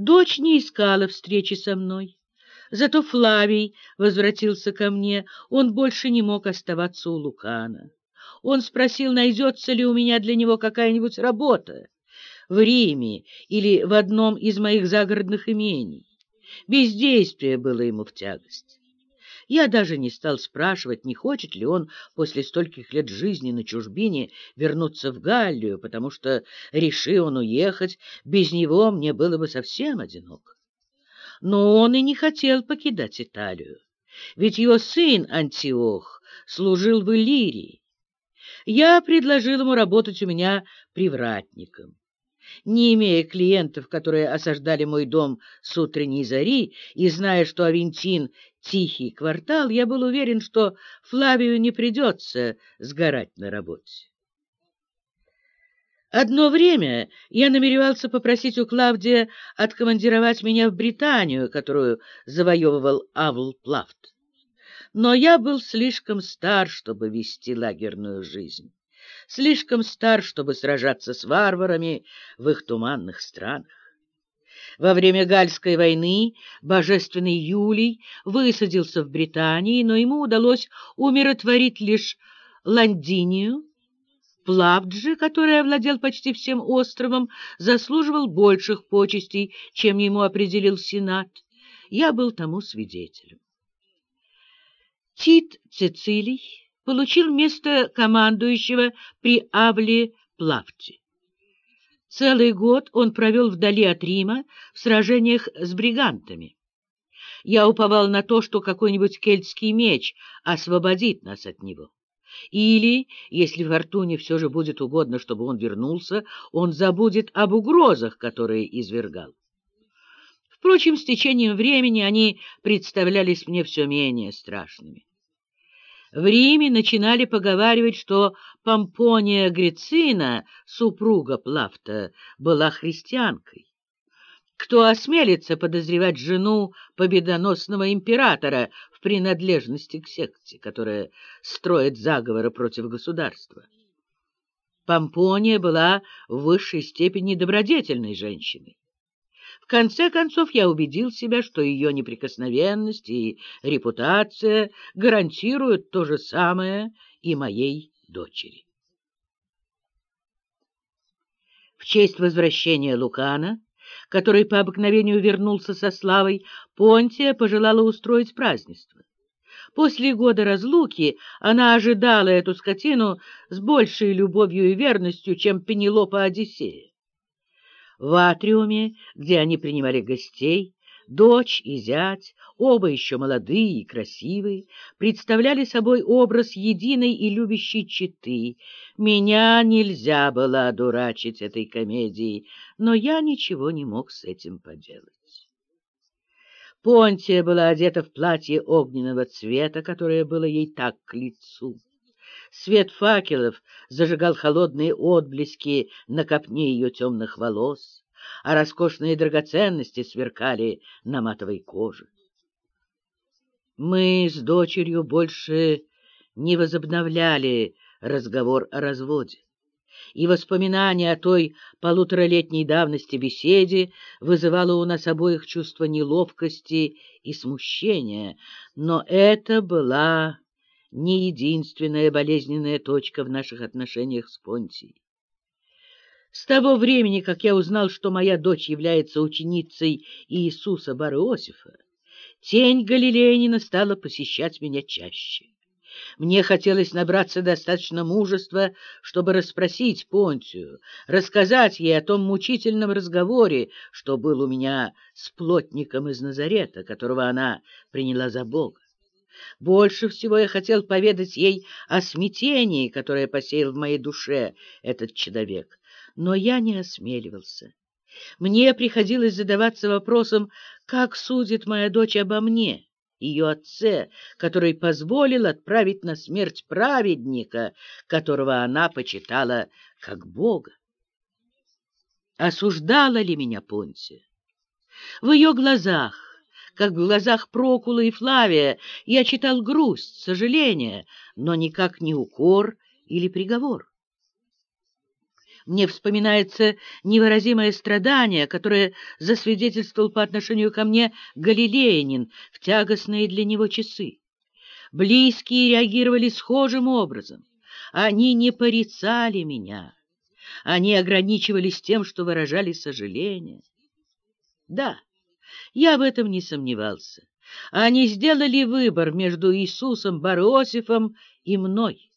Дочь не искала встречи со мной. Зато Флавий возвратился ко мне, он больше не мог оставаться у Лукана. Он спросил, найдется ли у меня для него какая-нибудь работа в Риме или в одном из моих загородных имений. Бездействие было ему в тягость. Я даже не стал спрашивать, не хочет ли он после стольких лет жизни на чужбине вернуться в Галлию, потому что, реши он уехать, без него мне было бы совсем одиноко. Но он и не хотел покидать Италию, ведь его сын Антиох служил в Иллирии. Я предложил ему работать у меня привратником не имея клиентов, которые осаждали мой дом с утренней зари, и зная, что Авентин — тихий квартал, я был уверен, что Флавию не придется сгорать на работе. Одно время я намеревался попросить у Клавдия откомандировать меня в Британию, которую завоевывал Авл Плафт. Но я был слишком стар, чтобы вести лагерную жизнь слишком стар, чтобы сражаться с варварами в их туманных странах. Во время Гальской войны божественный Юлий высадился в Британии, но ему удалось умиротворить лишь Ландинию. Плавджи, который овладел почти всем островом, заслуживал больших почестей, чем ему определил Сенат. Я был тому свидетелем. Тит Цицилий получил место командующего при Авле Плавте. Целый год он провел вдали от Рима в сражениях с бригантами. Я уповал на то, что какой-нибудь кельтский меч освободит нас от него. Или, если Фортуне все же будет угодно, чтобы он вернулся, он забудет об угрозах, которые извергал. Впрочем, с течением времени они представлялись мне все менее страшными. В Риме начинали поговаривать, что Помпония Грицина, супруга Плафта, была христианкой. Кто осмелится подозревать жену победоносного императора в принадлежности к секте, которая строит заговоры против государства? Помпония была в высшей степени добродетельной женщиной конце концов, я убедил себя, что ее неприкосновенность и репутация гарантируют то же самое и моей дочери. В честь возвращения Лукана, который по обыкновению вернулся со славой, Понтия пожелала устроить празднество. После года разлуки она ожидала эту скотину с большей любовью и верностью, чем Пенелопа Одиссея. В атриуме, где они принимали гостей, дочь и зять, оба еще молодые и красивые, представляли собой образ единой и любящей четы. Меня нельзя было одурачить этой комедией, но я ничего не мог с этим поделать. Понтия была одета в платье огненного цвета, которое было ей так к лицу. Свет факелов зажигал холодные отблески на копне ее темных волос, а роскошные драгоценности сверкали на матовой коже. Мы с дочерью больше не возобновляли разговор о разводе, и воспоминание о той полуторалетней давности беседе вызывало у нас обоих чувство неловкости и смущения, но это была не единственная болезненная точка в наших отношениях с Понтией. С того времени, как я узнал, что моя дочь является ученицей Иисуса Бариосифа, тень Галилеянина стала посещать меня чаще. Мне хотелось набраться достаточно мужества, чтобы расспросить Понтию, рассказать ей о том мучительном разговоре, что был у меня с плотником из Назарета, которого она приняла за Бога. Больше всего я хотел поведать ей о смятении, которое посеял в моей душе этот человек, но я не осмеливался. Мне приходилось задаваться вопросом, как судит моя дочь обо мне, ее отце, который позволил отправить на смерть праведника, которого она почитала как Бога. Осуждала ли меня Понтия? В ее глазах как в глазах Прокула и Флавия, я читал грусть, сожаление, но никак не укор или приговор. Мне вспоминается невыразимое страдание, которое засвидетельствовал по отношению ко мне Галилеянин в тягостные для него часы. Близкие реагировали схожим образом. Они не порицали меня. Они ограничивались тем, что выражали сожаление. Да, я в этом не сомневался. Они сделали выбор между Иисусом Бариосифом и мной.